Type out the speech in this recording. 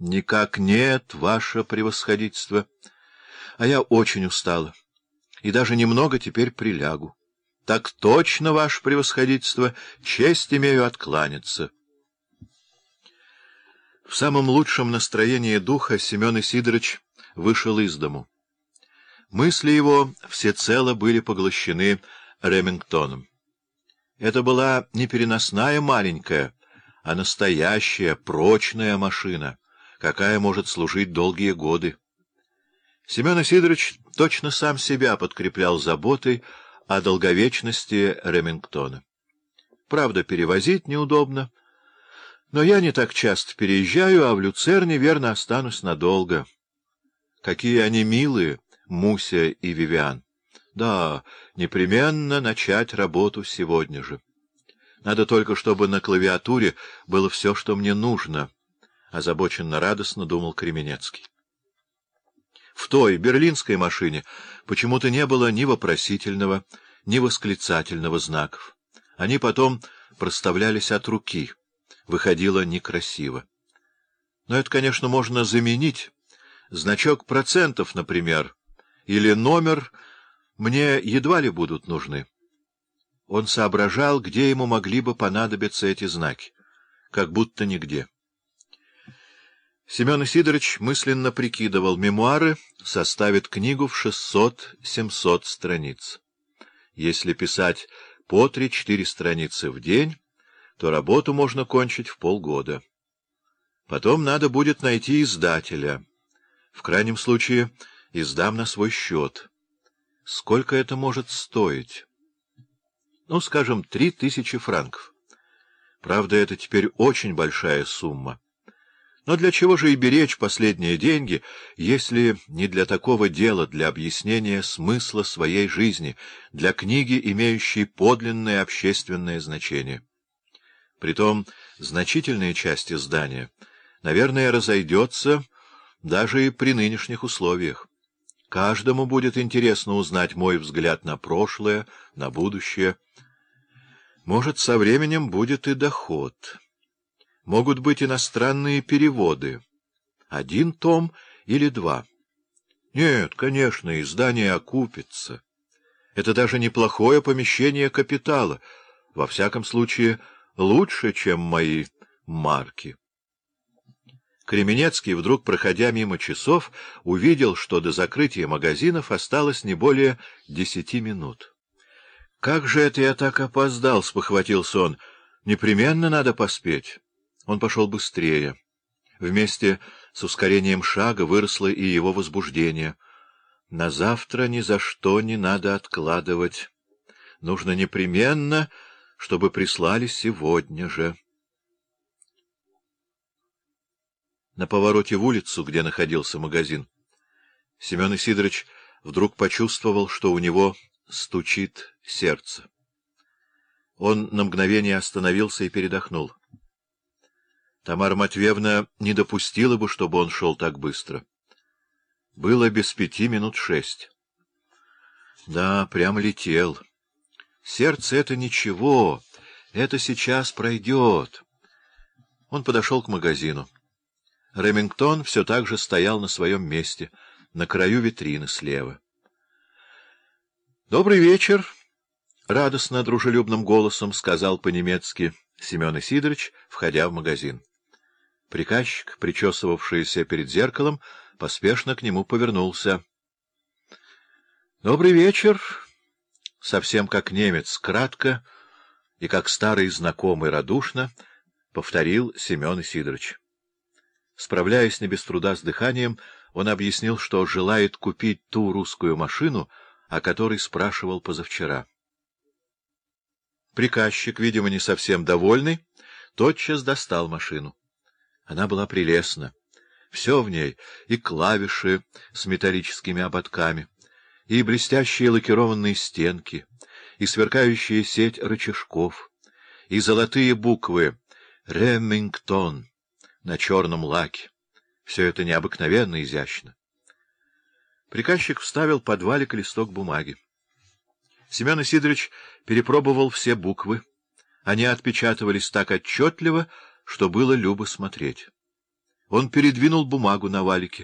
Никак нет, ваше превосходительство. А я очень устала. И даже немного теперь прилягу. Так точно, ваше превосходительство, честь имею откланяться. В самом лучшем настроении духа Семен Исидорович вышел из дому. Мысли его всецело были поглощены Ремингтоном. Это была не переносная маленькая, а настоящая, прочная машина, какая может служить долгие годы. Семен Сидорович точно сам себя подкреплял заботой о долговечности Ремингтона. Правда, перевозить неудобно, но я не так часто переезжаю, а в Люцерне, верно, останусь надолго. Какие они милые, Муся и Вивиан. Да, непременно начать работу сегодня же. Надо только, чтобы на клавиатуре было все, что мне нужно, — озабоченно-радостно думал Кременецкий. В той берлинской машине почему-то не было ни вопросительного, ни восклицательного знаков. Они потом проставлялись от руки. Выходило некрасиво. Но это, конечно, можно заменить. Значок процентов, например, или номер мне едва ли будут нужны. Он соображал, где ему могли бы понадобиться эти знаки. Как будто нигде. Семен Сидорович мысленно прикидывал, мемуары составят книгу в 600-700 страниц. Если писать по три-четыре страницы в день, то работу можно кончить в полгода. Потом надо будет найти издателя. В крайнем случае издам на свой счет. Сколько это может стоить? Ну, скажем, три тысячи франков. Правда, это теперь очень большая сумма. Но для чего же и беречь последние деньги, если не для такого дела, для объяснения смысла своей жизни, для книги, имеющей подлинное общественное значение? Притом значительная часть издания, наверное, разойдется даже и при нынешних условиях. Каждому будет интересно узнать мой взгляд на прошлое, на будущее. Может, со временем будет и доход. Могут быть иностранные переводы. Один том или два. Нет, конечно, издание окупится. Это даже неплохое помещение капитала. Во всяком случае, лучше, чем мои марки. Кременецкий, вдруг проходя мимо часов, увидел, что до закрытия магазинов осталось не более десяти минут. — Как же это я так опоздал? — спохватился он. — Непременно надо поспеть. Он пошел быстрее. Вместе с ускорением шага выросло и его возбуждение. На завтра ни за что не надо откладывать. Нужно непременно, чтобы прислали сегодня же. на повороте в улицу, где находился магазин, Семен Исидорович вдруг почувствовал, что у него стучит сердце. Он на мгновение остановился и передохнул. Тамара Матвеевна не допустила бы, чтобы он шел так быстро. Было без пяти минут шесть. Да, прям летел. Сердце — это ничего, это сейчас пройдет. Он подошел к магазину. Ремингтон все так же стоял на своем месте, на краю витрины слева. — Добрый вечер! — радостно дружелюбным голосом сказал по-немецки Семен Исидорович, входя в магазин. Приказчик, причесывавшийся перед зеркалом, поспешно к нему повернулся. — Добрый вечер! — совсем как немец, кратко и как старый знакомый радушно повторил Семен Исидорович. Справляясь не без труда с дыханием, он объяснил, что желает купить ту русскую машину, о которой спрашивал позавчера. Приказчик, видимо, не совсем довольный, тотчас достал машину. Она была прелестна. Все в ней — и клавиши с металлическими ободками, и блестящие лакированные стенки, и сверкающая сеть рычажков, и золотые буквы «Ремингтон» на черном лаке. Все это необыкновенно изящно. Приказчик вставил под валик листок бумаги. Семен Сидорович перепробовал все буквы. Они отпечатывались так отчетливо, что было любо смотреть. Он передвинул бумагу на валике.